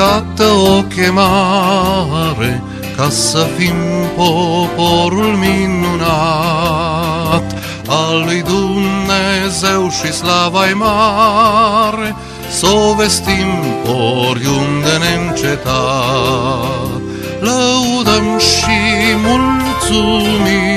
iată o chemare ca să fim poporul minunat al lui Dumnezeu și slava mare, să o vestim oriunde neîncetat. Lăudăm și mulțumim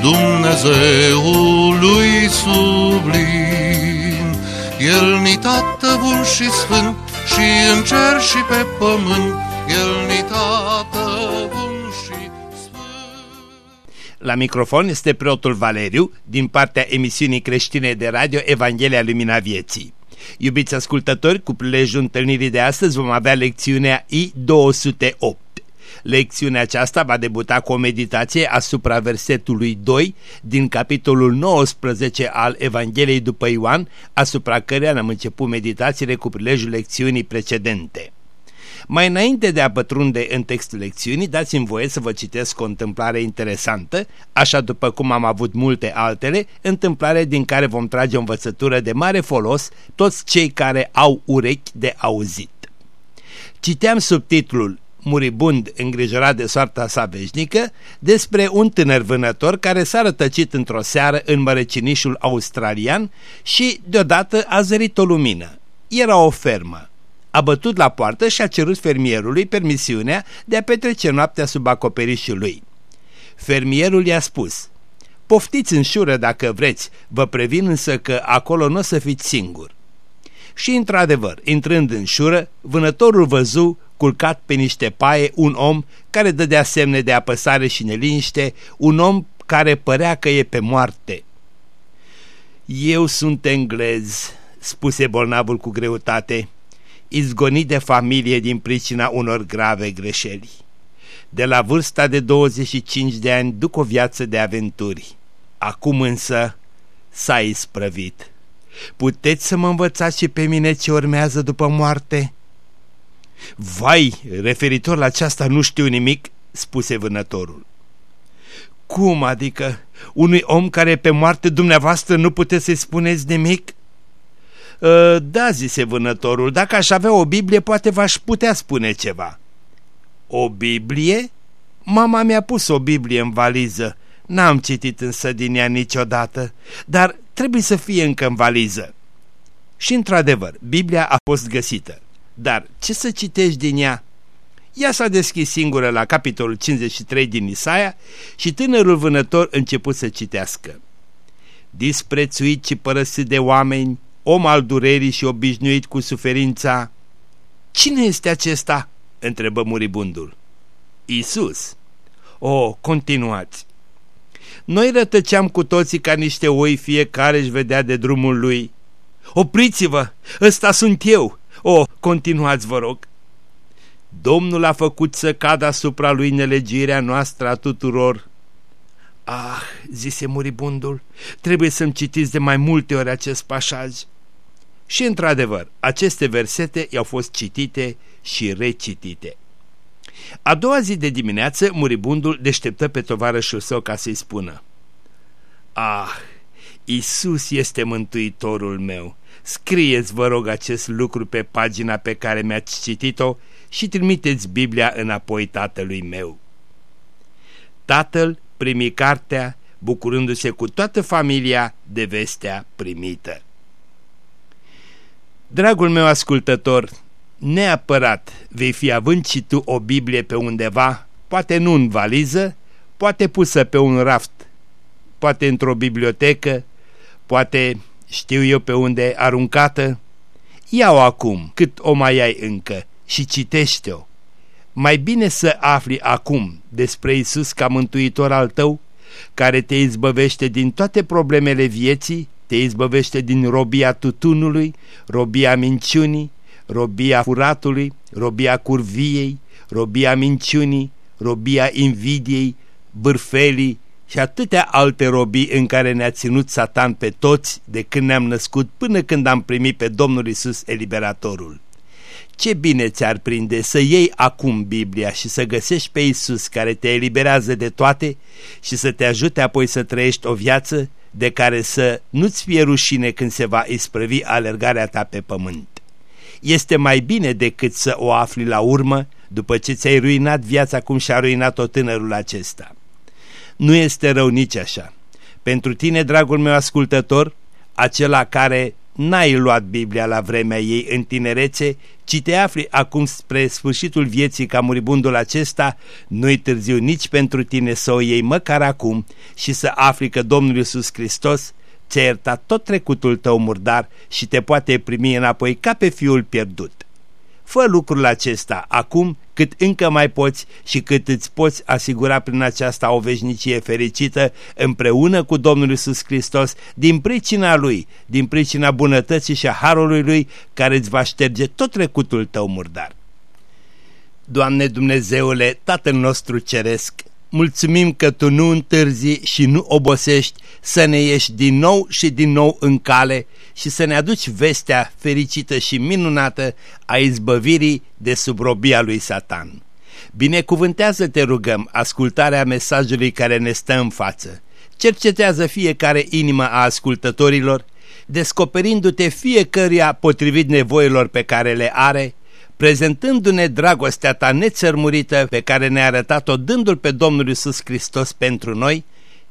Dumnezeului sublim. El ni tată bun și sfânt și în cer și pe pământ, El ni tată bun și sfânt. La microfon este preotul Valeriu din partea emisiunii creștine de radio Evanghelia Lumina Vieții. Iubiți ascultători, cu prilejul întâlnirii de astăzi vom avea lecțiunea I-208. Lecțiunea aceasta va debuta cu o meditație asupra versetului 2 din capitolul 19 al Evangheliei după Ioan, asupra căreia am început meditațiile cu prilejul lecțiunii precedente. Mai înainte de a pătrunde în textul lecțiunii, dați-mi voie să vă citesc o întâmplare interesantă, așa după cum am avut multe altele, întâmplare din care vom trage o învățătură de mare folos toți cei care au urechi de auzit. Citeam subtitlul Muribund îngrijorat de soarta sa veșnică, despre un tânăr vânător care s-a rătăcit într-o seară în mărăcinișul australian și deodată a zărit o lumină. Era o fermă a bătut la poartă și a cerut fermierului permisiunea de a petrece noaptea sub acoperișul lui. Fermierul i-a spus, poftiți în șură dacă vreți, vă previn însă că acolo nu o să fiți singur. Și într-adevăr, intrând în șură, vânătorul văzu culcat pe niște paie un om care dădea semne de apăsare și neliniște, un om care părea că e pe moarte. Eu sunt englez, spuse bolnavul cu greutate izgonit de familie din pricina unor grave greșeli. De la vârsta de 25 de ani duc o viață de aventuri. Acum însă s-a isprăvit. Puteți să mă învățați și pe mine ce urmează după moarte? Vai, referitor la aceasta nu știu nimic, spuse vânătorul. Cum adică? Unui om care pe moarte dumneavoastră nu puteți să-i spuneți nimic? Ă, da, zise vânătorul, dacă aș avea o Biblie, poate v-aș putea spune ceva. O Biblie? Mama mi-a pus o Biblie în valiză. N-am citit însă din ea niciodată, dar trebuie să fie încă în valiză. Și într-adevăr, Biblia a fost găsită. Dar ce să citești din ea? Ea s-a deschis singură la capitolul 53 din Isaia și tânărul vânător început să citească. Disprețuit și părăsit de oameni, om al durerii și obișnuit cu suferința. Cine este acesta?" întrebă muribundul. Isus. O, continuați. Noi rătăceam cu toții ca niște oi, fiecare își vedea de drumul lui. Opriți-vă, ăsta sunt eu. O, continuați, vă rog. Domnul a făcut să cadă asupra lui nelegirea noastră a tuturor. Ah, zise muribundul, trebuie să-mi citiți de mai multe ori acest pașaj. Și într-adevăr, aceste versete i-au fost citite și recitite. A doua zi de dimineață, muribundul deșteptă pe tovarășul său ca să-i spună Ah, Isus este mântuitorul meu! Scrieți, vă rog, acest lucru pe pagina pe care mi-ați citit-o și trimiteți Biblia înapoi tatălui meu. Tatăl primi cartea, bucurându-se cu toată familia de vestea primită. Dragul meu ascultător, neapărat vei fi având și tu o Biblie pe undeva, poate nu în valiză, poate pusă pe un raft, poate într-o bibliotecă, poate știu eu pe unde aruncată. Ia-o acum, cât o mai ai încă, și citește-o. Mai bine să afli acum despre Isus ca mântuitor al tău, care te izbăvește din toate problemele vieții, te izbăvește din robia tutunului, robia minciunii, robia furatului, robia curviei, robia minciunii, robia invidiei, bârfelii și atâtea alte robii în care ne-a ținut Satan pe toți de când ne-am născut până când am primit pe Domnul Isus Eliberatorul. Ce bine ți-ar prinde să iei acum Biblia și să găsești pe Isus care te eliberează de toate și să te ajute apoi să trăiești o viață de care să nu-ți fie rușine când se va isprăvi alergarea ta pe pământ. este mai bine decât să o afli la urmă, după ce ți-ai ruinat viața cum și-a ruinat-o tânărul acesta. Nu este rău nici așa. Pentru tine, dragul meu ascultător, acela care n-ai luat Biblia la vremea ei în tinerețe, ci te afli acum spre sfârșitul vieții ca muribundul acesta, nu-i târziu nici pentru tine să o iei măcar acum și să afli că Domnul Iisus Hristos ți-a iertat tot trecutul tău murdar și te poate primi înapoi ca pe fiul pierdut. Fă lucrul acesta acum cât încă mai poți și cât îți poți asigura prin aceasta o veșnicie fericită împreună cu Domnul Isus Hristos din pricina Lui, din pricina bunătății și a harului Lui care îți va șterge tot trecutul tău murdar. Doamne Dumnezeule, Tatăl nostru Ceresc, mulțumim că Tu nu întârzi și nu obosești să ne ieși din nou și din nou în cale și să ne aduci vestea fericită și minunată a izbăvirii de sub robia lui Satan. Binecuvântează, te rugăm, ascultarea mesajului care ne stă în față. Cercetează fiecare inimă a ascultătorilor, descoperindu-te fiecăruia potrivit nevoilor pe care le are, prezentându-ne dragostea ta nețărmurită pe care ne-a arătat-o dându-l pe Domnul Isus Hristos pentru noi,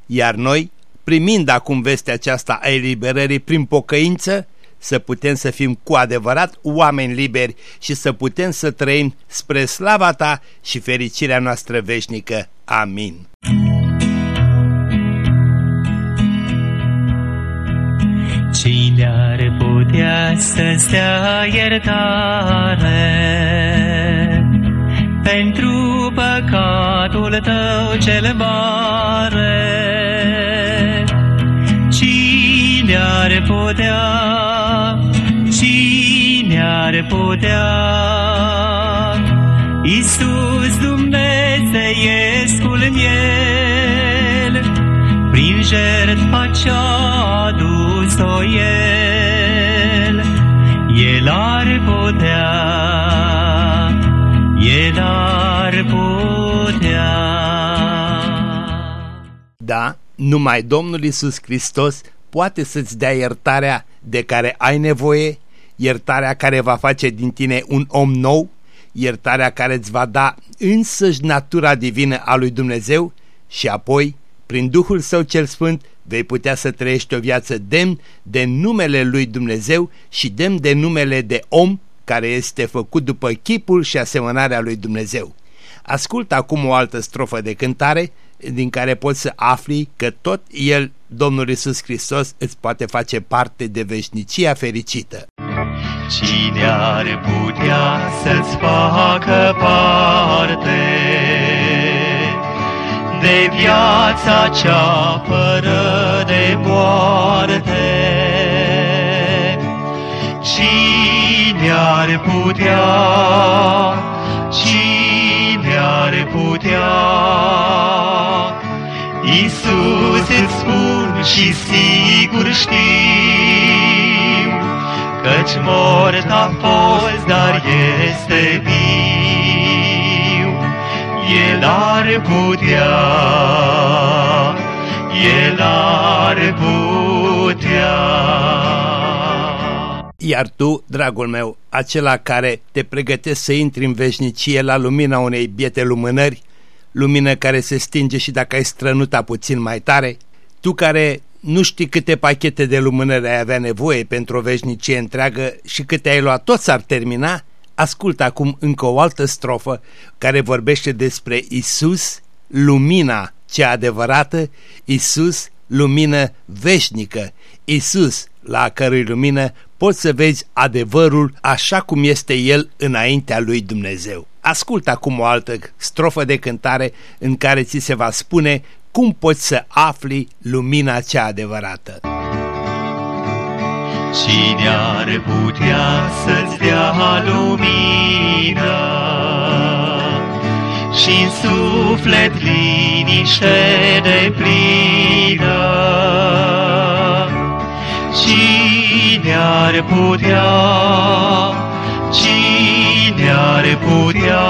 iar noi, primind acum vestea aceasta a eliberării prin pocăință, să putem să fim cu adevărat oameni liberi și să putem să trăim spre slava ta și fericirea noastră veșnică. Amin. Cine ar putea să-ți dea iertare pentru păcatul tău cel mare? Cine ar putea, cine ar putea, Iisus Dumnezeiescul miel, prin jertfa ce-a adus-o El, El ar putea, El ar putea. Da, numai Domnul Isus Hristos poate să-ți dea iertarea de care ai nevoie, iertarea care va face din tine un om nou, iertarea care îți va da însăși natura divină a lui Dumnezeu și apoi, prin Duhul Său cel Sfânt, vei putea să trăiești o viață demn de numele lui Dumnezeu și demn de numele de om care este făcut după chipul și asemănarea lui Dumnezeu. Ascultă acum o altă strofă de cântare din care poți să afli că tot El, Domnul Isus Hristos, îți poate face parte de veșnicia fericită. Cine ar putea să-ți facă parte de viața cea fără de moarte? Cine ar putea, cine ar putea? Iisus îți spun și sigur știu, Căci mort a fost, dar este viu. El ar putea, El ar putea. Iar tu, dragul meu, acela care te pregătești să intri în veșnicie la lumina unei biete lumânări, lumină care se stinge și dacă ai strănuta puțin mai tare, tu care nu știi câte pachete de lumânări ai avea nevoie pentru o veșnicie întreagă și câte ai luat tot s-ar termina, ascultă acum încă o altă strofă care vorbește despre Isus, lumina cea adevărată, Isus, lumină veșnică, Isus, la cărui lumină poți să vezi adevărul așa cum este el înaintea lui Dumnezeu. Ascultă acum o altă strofă de cântare în care ți se va spune cum poți să afli lumina cea adevărată. Cine ar putea să-ți dea lumină și în suflet liniște de plină? Cine ar putea, cine ar putea?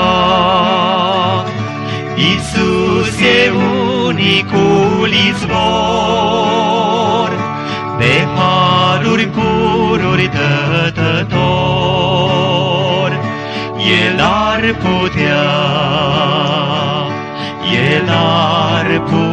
Iisus e unicul izvor, de haruri cururi tătător. El ar putea, el ar putea,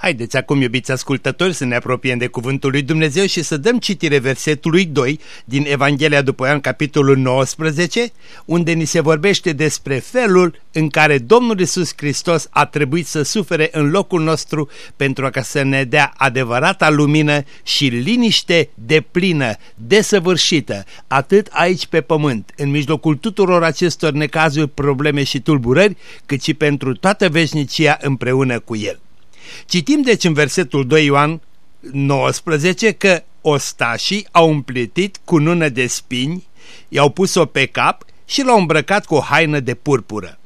Haideți acum, iubiți ascultători, să ne apropiem de Cuvântul lui Dumnezeu și să dăm citire versetului 2 din Evanghelia după Ioan, capitolul 19, unde ni se vorbește despre felul în care Domnul Isus Hristos a trebuit să sufere în locul nostru pentru ca să ne dea adevărata lumină și liniște deplină, desăvârșită, atât aici pe pământ, în mijlocul tuturor acestor necazuri, probleme și tulburări, cât și pentru toată veșnicia împreună cu El. Citim deci în versetul 2 Ioan 19 că ostașii au împletit cu nună de spini, i-au pus-o pe cap și l-au îmbrăcat cu o haină de purpură.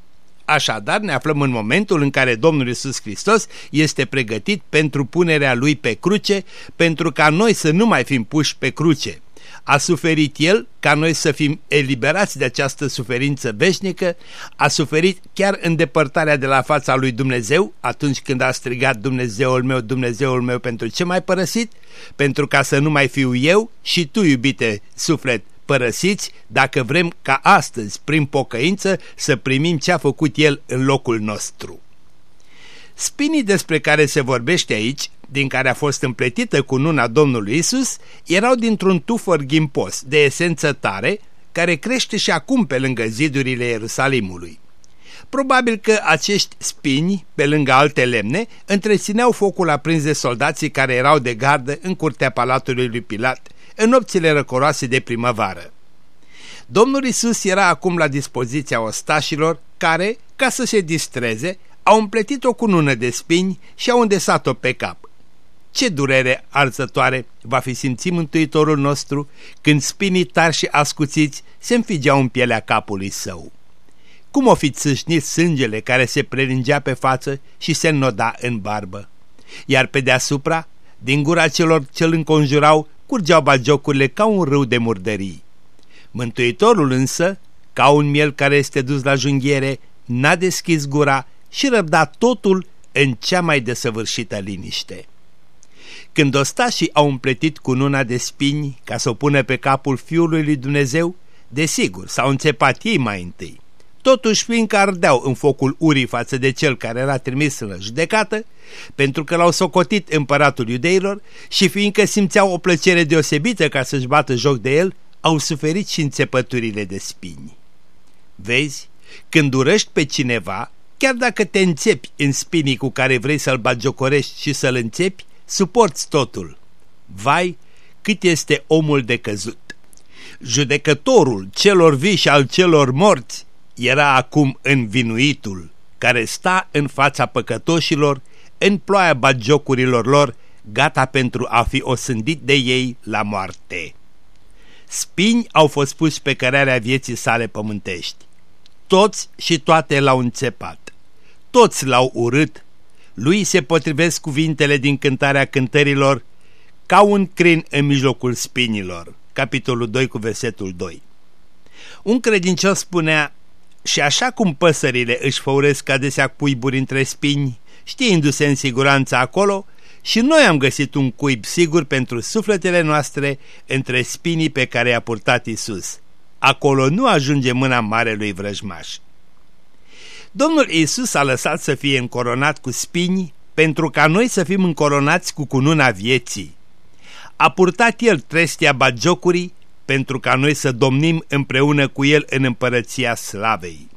Așadar ne aflăm în momentul în care Domnul Isus Hristos este pregătit pentru punerea Lui pe cruce, pentru ca noi să nu mai fim puși pe cruce a suferit El ca noi să fim eliberați de această suferință veșnică, a suferit chiar în depărtarea de la fața lui Dumnezeu, atunci când a strigat Dumnezeul meu, Dumnezeul meu pentru ce mai părăsit, pentru ca să nu mai fiu eu și tu, iubite suflet, părăsiți, dacă vrem ca astăzi, prin pocăință, să primim ce a făcut El în locul nostru. Spinii despre care se vorbește aici din care a fost împletită cu nuna Domnului Isus, erau dintr-un tufăr ghimpos, de esență tare, care crește și acum pe lângă zidurile Ierusalimului. Probabil că acești spini, pe lângă alte lemne, întrețineau focul aprins de soldații care erau de gardă în curtea palatului lui Pilat, în nopțile răcoroase de primăvară. Domnul Isus era acum la dispoziția ostașilor care, ca să se distreze, au împletit o cunună de spini și au îndesat-o pe cap. Ce durere arzătoare va fi simțit Mântuitorul nostru când spinii tari și ascuțiți se înfigeau în pielea capului său. Cum o fi țâșnit sângele care se prelingea pe față și se înnoda în barbă. Iar pe deasupra, din gura celor ce îl înconjurau, curgeau bagiocurile ca un râu de murdării. Mântuitorul însă, ca un miel care este dus la junghiere, n-a deschis gura și răbda totul în cea mai desăvârșită liniște. Când ostașii au împletit cu nuna de spini ca să o pună pe capul Fiului lui Dumnezeu, desigur, s-au înțepat ei mai întâi. Totuși, fiindcă ardeau în focul urii față de cel care era trimis în judecată, pentru că l-au socotit împăratul iudeilor și fiindcă simțeau o plăcere deosebită ca să-și bată joc de el, au suferit și înțepăturile de spini. Vezi, când urăști pe cineva, chiar dacă te înțepi în spinii cu care vrei să-l bagiocorești și să-l înțepi, suporți totul. Vai, cât este omul de căzut! Judecătorul celor vii și al celor morți era acum învinuitul, care sta în fața păcătoșilor, în ploaia bagiocurilor lor, gata pentru a fi osândit de ei la moarte. Spini au fost puși pe cărarea vieții sale pământești. Toți și toate l-au înțepat. Toți l-au urât lui se potrivesc cuvintele din cântarea cântărilor ca un crin în mijlocul spinilor, capitolul 2 cu versetul 2. Un credincios spunea, și așa cum păsările își făuresc adesea cuiburi între spini, știindu-se în siguranță acolo, și noi am găsit un cuib sigur pentru sufletele noastre între spinii pe care i-a purtat Isus. Acolo nu ajunge mâna marelui vrăjmaș. Domnul Isus a lăsat să fie încoronat cu spini pentru ca noi să fim încoronați cu cununa vieții. A purtat El trestia bagiocurii pentru ca noi să domnim împreună cu El în împărăția slavei.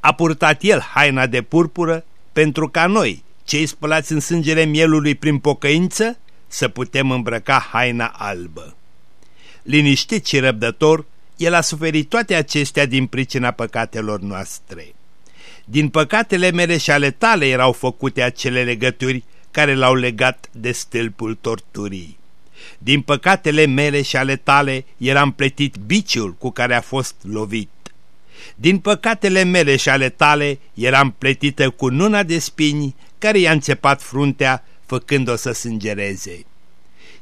A purtat El haina de purpură pentru ca noi, cei spălați în sângele mielului prin pocăință, să putem îmbrăca haina albă. Liniștit și răbdător, El a suferit toate acestea din pricina păcatelor noastre. Din păcatele mele și ale tale erau făcute acele legături care l-au legat de stâlpul torturii. Din păcatele mele și ale tale era împletit biciul cu care a fost lovit. Din păcatele mele și ale tale era împletită cu nuna de spini care i-a înțepat fruntea făcând-o să sângereze.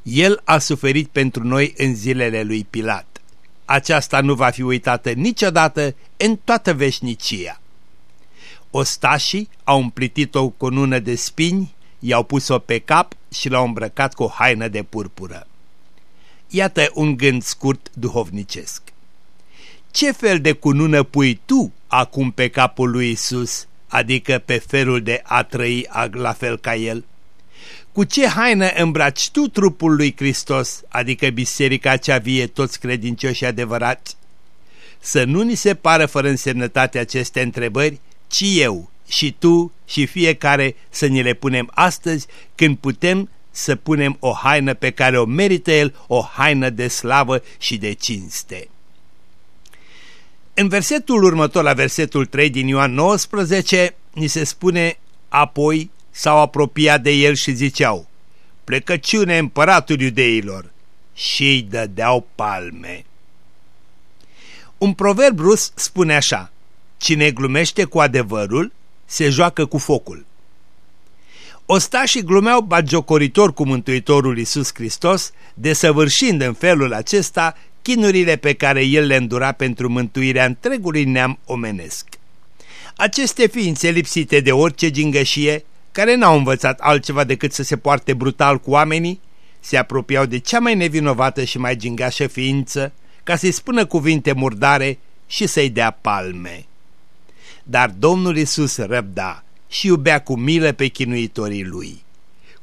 El a suferit pentru noi în zilele lui Pilat. Aceasta nu va fi uitată niciodată în toată veșnicia. Ostașii au împlitit o cunună de spini, i-au pus-o pe cap și l-au îmbrăcat cu o haină de purpură. Iată un gând scurt duhovnicesc. Ce fel de cunună pui tu acum pe capul lui Isus, adică pe felul de a trăi la fel ca El? Cu ce haină îmbraci tu trupul lui Hristos, adică biserica cea vie toți credincioși adevărați? Să nu ni se pară fără însemnătate aceste întrebări, ci eu și tu și fiecare să ni le punem astăzi când putem să punem o haină pe care o merită el, o haină de slavă și de cinste. În versetul următor, la versetul 3 din Ioan 19, ni se spune apoi s-au apropiat de el și ziceau, plecăciune împăratul iudeilor și îi dădeau palme. Un proverb rus spune așa, cine glumește cu adevărul, se joacă cu focul. Ostașii glumeau bagiocoritor cu Mântuitorul Iisus Hristos, desăvârșind în felul acesta chinurile pe care el le îndura pentru mântuirea întregului neam omenesc. Aceste ființe lipsite de orice gingășie, care n-au învățat altceva decât să se poarte brutal cu oamenii, se apropiau de cea mai nevinovată și mai gingașă ființă, ca să-i spună cuvinte murdare și să-i dea palme. Dar Domnul Isus răbda și iubea cu milă pe chinuitorii lui.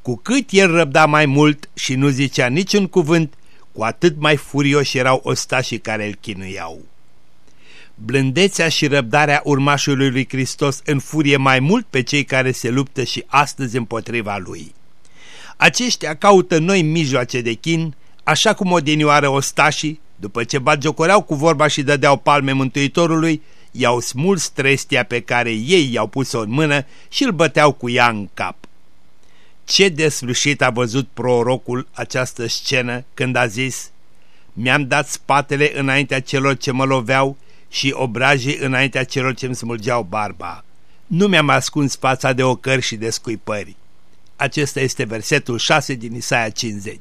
Cu cât el răbda mai mult și nu zicea niciun cuvânt, cu atât mai furioși erau ostașii care îl chinuiau. Blândețea și răbdarea urmașului lui Hristos înfurie mai mult pe cei care se luptă și astăzi împotriva lui. Aceștia caută noi mijloace de chin, așa cum odinioară ostașii, după ce bagiocoreau cu vorba și dădeau palme Mântuitorului, i-au smuls trestia pe care ei i-au pus-o în mână și îl băteau cu ea în cap. Ce deslușit a văzut prorocul această scenă când a zis Mi-am dat spatele înaintea celor ce mă loveau și obrajii înaintea celor ce îmi smulgeau barba. Nu mi-am ascuns fața de ocări și de scuipări. Acesta este versetul 6 din Isaia 50.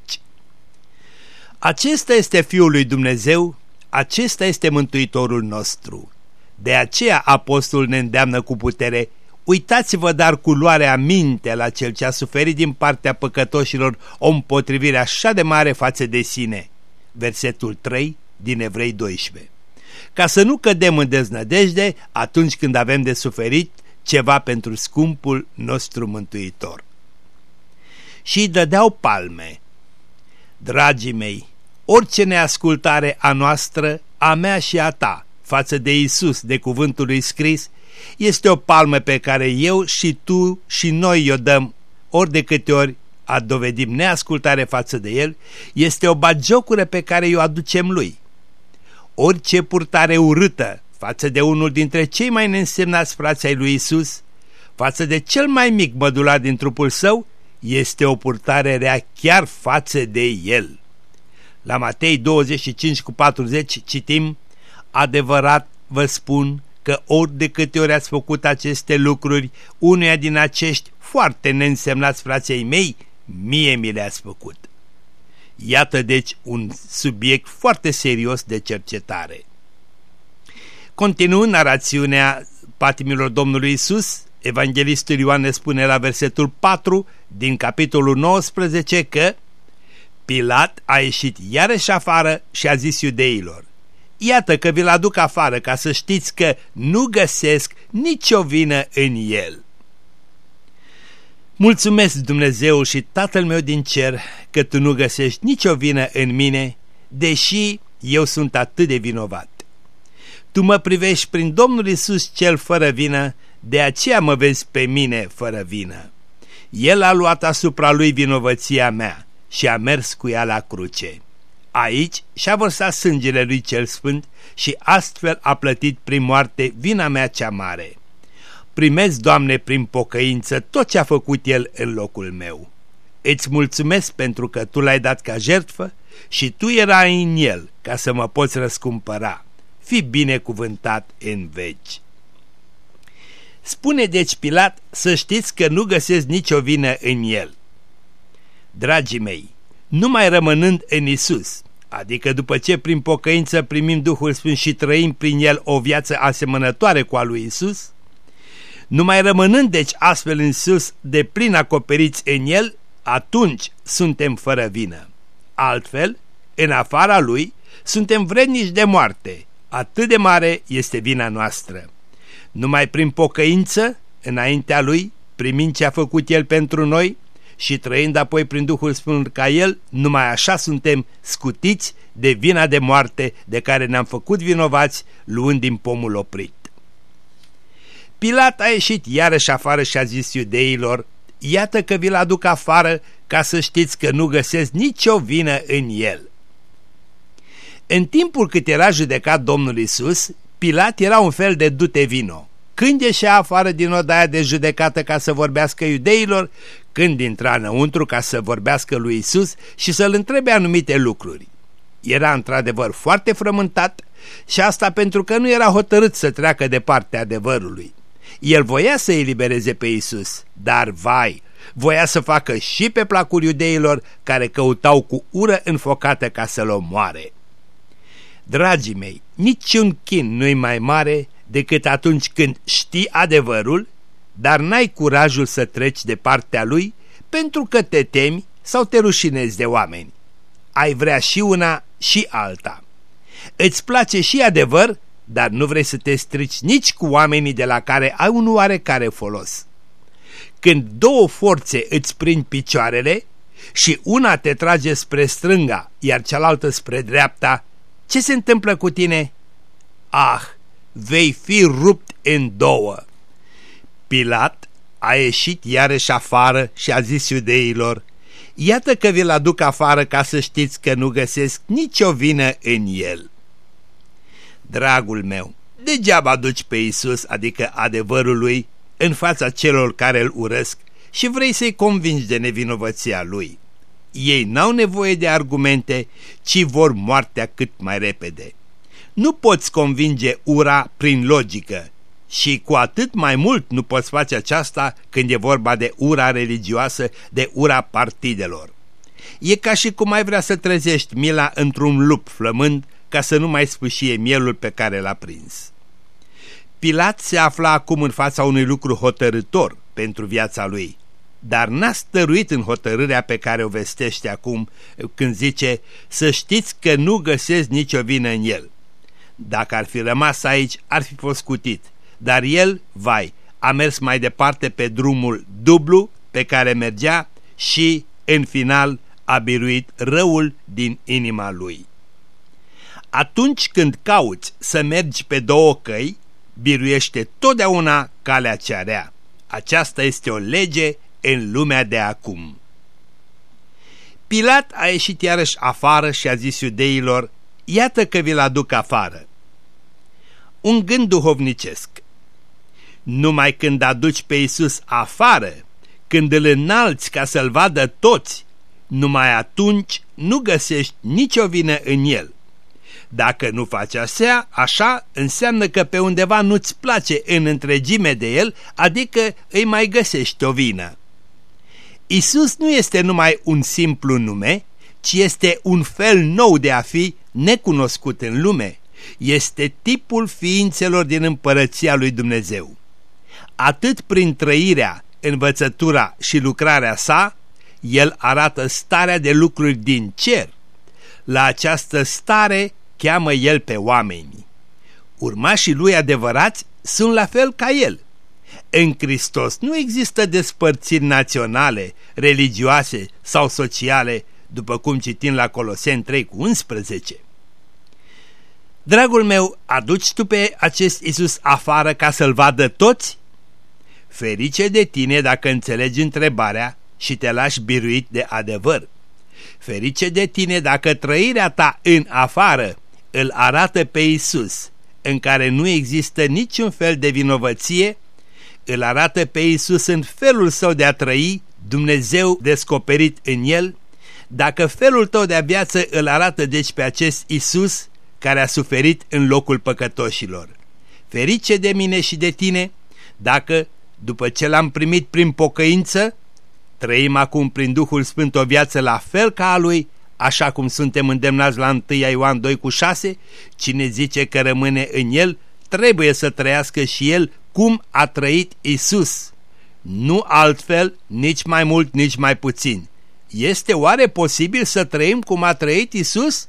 Acesta este Fiul lui Dumnezeu, acesta este Mântuitorul nostru. De aceea apostolul ne îndeamnă cu putere, uitați-vă dar cu luarea minte la cel ce a suferit din partea păcătoșilor o împotrivire așa de mare față de sine. Versetul 3 din Evrei 12 Ca să nu cădem în deznădejde atunci când avem de suferit ceva pentru scumpul nostru mântuitor. Și dădeau palme. Dragii mei, orice neascultare a noastră, a mea și a ta, față de Isus, de cuvântul lui scris, este o palmă pe care eu și tu și noi o dăm ori de câte ori a dovedim neascultare față de el, este o bagiocură pe care o aducem lui. Orice purtare urâtă față de unul dintre cei mai neînsemnați frații ai lui Isus, față de cel mai mic mădular din trupul său, este o purtare rea chiar față de el. La Matei 25 cu 40 citim Adevărat vă spun că ori de câte ori ați făcut aceste lucruri, unuia din acești foarte neînsemnați frații mei, mie mi le-ați făcut. Iată deci un subiect foarte serios de cercetare. Continuând narațiunea patimilor Domnului Isus, Evanghelistul Ioan ne spune la versetul 4 din capitolul 19 că Pilat a ieșit iarăși afară și a zis iudeilor Iată că vi-l aduc afară ca să știți că nu găsesc nicio vină în el. Mulțumesc Dumnezeu și Tatăl meu din cer că tu nu găsești nicio vină în mine, deși eu sunt atât de vinovat. Tu mă privești prin Domnul Isus cel fără vină, de aceea mă vezi pe mine fără vină. El a luat asupra lui vinovăția mea și a mers cu ea la cruce. Aici și-a vărsat sângele lui cel sfânt și astfel a plătit prin moarte vina mea cea mare. Primesc, Doamne, prin pocăință tot ce a făcut El în locul meu. Îți mulțumesc pentru că Tu l-ai dat ca jertfă și Tu erai în El ca să mă poți răscumpăra. Fi binecuvântat în veci. Spune deci Pilat să știți că nu găsesc nicio vină în El. Dragii mei, numai rămânând în Isus, adică după ce prin pocăință primim Duhul Sfânt și trăim prin el o viață asemănătoare cu a lui Isus, numai rămânând deci astfel în sus de plin acoperiți în el, atunci suntem fără vină. Altfel, în afara lui, suntem vrednici de moarte. Atât de mare este vina noastră. Numai prin pocăință, înaintea lui, primind ce a făcut el pentru noi și trăind apoi prin Duhul Sfânt ca el, numai așa suntem scutiți de vina de moarte de care ne-am făcut vinovați luând din pomul oprit. Pilat a ieșit iarăși afară și a zis iudeilor, iată că vi-l aduc afară ca să știți că nu găsesc nicio vină în el. În timpul cât era judecat Domnul Isus, Pilat era un fel de dute vino. Când ieșea afară din odaia de judecată ca să vorbească iudeilor, când intra înăuntru ca să vorbească lui Isus și să-l întrebe anumite lucruri. Era într-adevăr foarte frământat și asta pentru că nu era hotărât să treacă de partea adevărului. El voia să elibereze pe Isus, dar vai, voia să facă și pe placul iudeilor care căutau cu ură înfocată ca să-l omoare. Dragii mei, niciun chin nu-i mai mare decât atunci când știi adevărul, dar n-ai curajul să treci de partea lui pentru că te temi sau te rușinezi de oameni. Ai vrea și una și alta. Îți place și adevăr, dar nu vrei să te strici nici cu oamenii de la care ai un oarecare folos. Când două forțe îți prind picioarele și una te trage spre strânga, iar cealaltă spre dreapta, ce se întâmplă cu tine? Ah, vei fi rupt în două. Pilat a ieșit iarăși afară și a zis iudeilor, Iată că vi-l aduc afară ca să știți că nu găsesc nicio vină în el. Dragul meu, degeaba aduci pe Isus, adică adevărul lui, în fața celor care îl urăsc și vrei să-i convingi de nevinovăția lui. Ei n-au nevoie de argumente, ci vor moartea cât mai repede. Nu poți convinge ura prin logică și cu atât mai mult nu poți face aceasta când e vorba de ura religioasă, de ura partidelor. E ca și cum ai vrea să trezești mila într-un lup flămând ca să nu mai spâșie mielul pe care l-a prins. Pilat se afla acum în fața unui lucru hotărător pentru viața lui, dar n-a stăruit în hotărârea pe care o vestește acum când zice să știți că nu găsesc nicio vină în el. Dacă ar fi rămas aici, ar fi fost cutit, dar el, vai, a mers mai departe pe drumul dublu pe care mergea și, în final, a biruit răul din inima lui. Atunci când cauți să mergi pe două căi, biruiește totdeauna calea cea rea. Aceasta este o lege în lumea de acum. Pilat a ieșit iarăși afară și a zis iudeilor, iată că vi-l aduc afară. Un gând duhovnicesc. Numai când aduci pe Iisus afară, când îl înalți ca să-l vadă toți, numai atunci nu găsești nicio vină în el. Dacă nu faci așa, așa înseamnă că pe undeva nu-ți place în întregime de el, adică îi mai găsești o vină. Isus nu este numai un simplu nume, ci este un fel nou de a fi necunoscut în lume. Este tipul ființelor din împărăția lui Dumnezeu. Atât prin trăirea, învățătura și lucrarea sa, el arată starea de lucruri din cer. La această stare cheamă el pe oameni. Urmașii lui adevărați sunt la fel ca el. În Hristos nu există despărțiri naționale, religioase sau sociale, după cum citim la Coloseni 3 cu 11. Dragul meu, aduci tu pe acest Isus afară ca să-l vadă toți? Ferice de tine dacă înțelegi întrebarea și te lași biruit de adevăr. Ferice de tine dacă trăirea ta în afară îl arată pe Isus, în care nu există niciun fel de vinovăție, îl arată pe Isus în felul său de a trăi, Dumnezeu descoperit în el, dacă felul tău de-a viață îl arată deci pe acest Isus care a suferit în locul păcătoșilor. Ferice de mine și de tine dacă, după ce l-am primit prin pocăință, trăim acum prin Duhul Sfânt o viață la fel ca a Lui, așa cum suntem îndemnați la 1 Ioan 2 cu 6, cine zice că rămâne în el, trebuie să trăiască și el cum a trăit Isus. Nu altfel, nici mai mult, nici mai puțin. Este oare posibil să trăim cum a trăit Isus?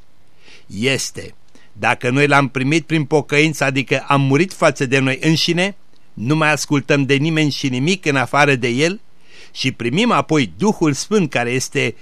Este. Dacă noi l-am primit prin pocăință, adică am murit față de noi înșine, nu mai ascultăm de nimeni și nimic în afară de El și primim apoi Duhul Sfânt care este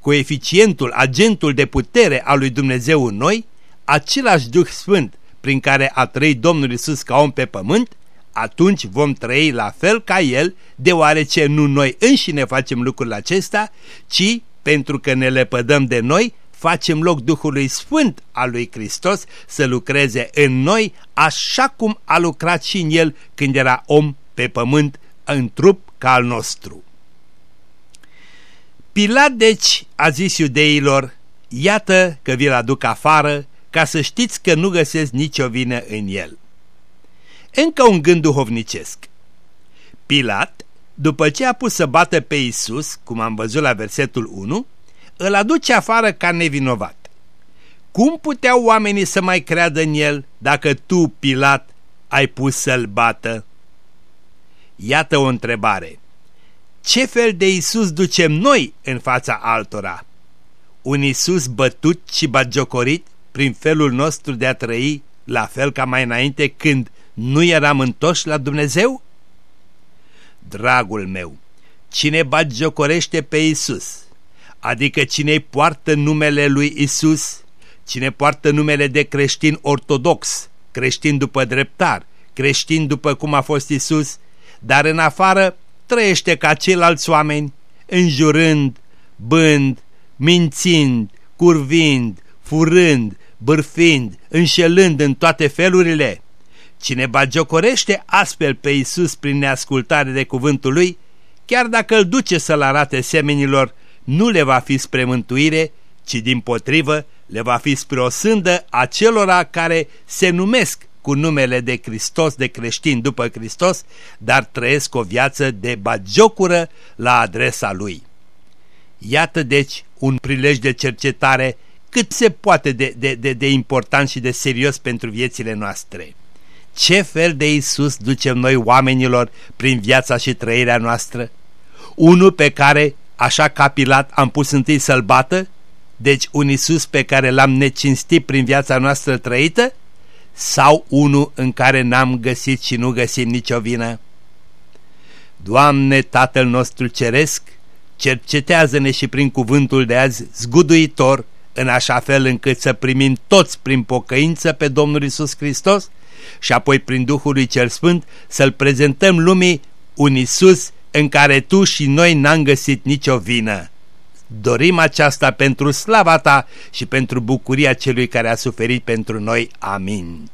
coeficientul, agentul de putere al lui Dumnezeu în noi, același Duh Sfânt prin care a trăit Domnul Isus ca om pe pământ, atunci vom trăi la fel ca El, deoarece nu noi înșine facem lucrul acesta, ci pentru că ne lepădăm de noi, facem loc Duhului Sfânt al lui Hristos să lucreze în noi așa cum a lucrat și în El când era om pe pământ în trup ca al nostru. Pilat deci a zis iudeilor, iată că vi-l aduc afară ca să știți că nu găsesc nicio vină în el. Încă un gând duhovnicesc. Pilat, după ce a pus să bată pe Isus, cum am văzut la versetul 1, îl aduce afară ca nevinovat. Cum puteau oamenii să mai creadă în el dacă tu, Pilat, ai pus să-l bată? Iată o întrebare. Ce fel de Isus ducem noi în fața altora? Un Isus bătut și bagiocorit prin felul nostru de a trăi, la fel ca mai înainte când nu eram întoși la Dumnezeu? Dragul meu, cine bagiocorește pe Isus, adică cine poartă numele lui Isus, cine poartă numele de creștin ortodox, creștin după dreptar, creștin după cum a fost Isus, dar în afară trăiește ca ceilalți oameni, înjurând, bând, mințind, curvind, furând, bârfind, înșelând în toate felurile. Cine bagiocorește astfel pe Isus prin neascultare de cuvântul lui, chiar dacă îl duce să-l arate semenilor, nu le va fi spre mântuire, ci din potrivă le va fi spre o sândă acelora care se numesc cu numele de Hristos, de creștin după Hristos, dar trăiesc o viață de bagiocură la adresa lui. Iată deci un prilej de cercetare cât se poate de, de, de, de important și de serios pentru viețile noastre. Ce fel de Isus ducem noi oamenilor prin viața și trăirea noastră? Unul pe care, așa ca Pilat, am pus întâi să-l bată? Deci un Isus pe care l-am necinstit prin viața noastră trăită? Sau unul în care n-am găsit și nu găsim nicio vină? Doamne, Tatăl nostru Ceresc, cercetează-ne și prin cuvântul de azi zguduitor, în așa fel încât să primim toți prin pocăință pe Domnul Isus Hristos și apoi prin Duhul lui Cel Sfânt să-L prezentăm lumii un Isus în care tu și noi n-am găsit nicio vină. Dorim aceasta pentru slava ta și pentru bucuria celui care a suferit pentru noi. Amin.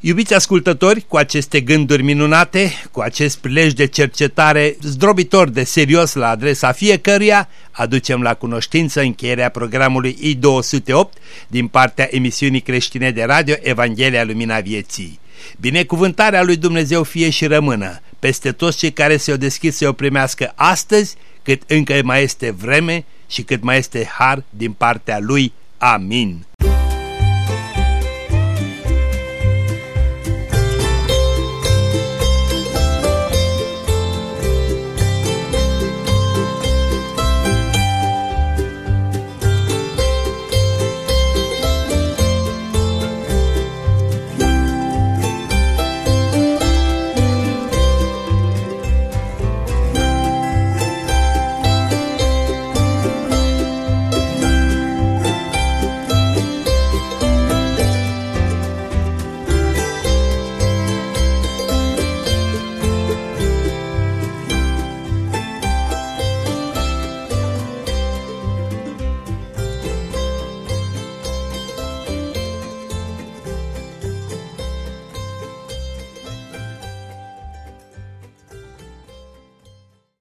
Iubiți ascultători, cu aceste gânduri minunate, cu acest prilej de cercetare zdrobitor de serios la adresa fiecăruia, aducem la cunoștință încheierea programului I-208 din partea emisiunii creștine de radio Evanghelia Lumina Vieții. Binecuvântarea lui Dumnezeu fie și rămână peste toți cei care se-o deschid să o primească astăzi, cât încă mai este vreme și cât mai este har din partea lui. Amin.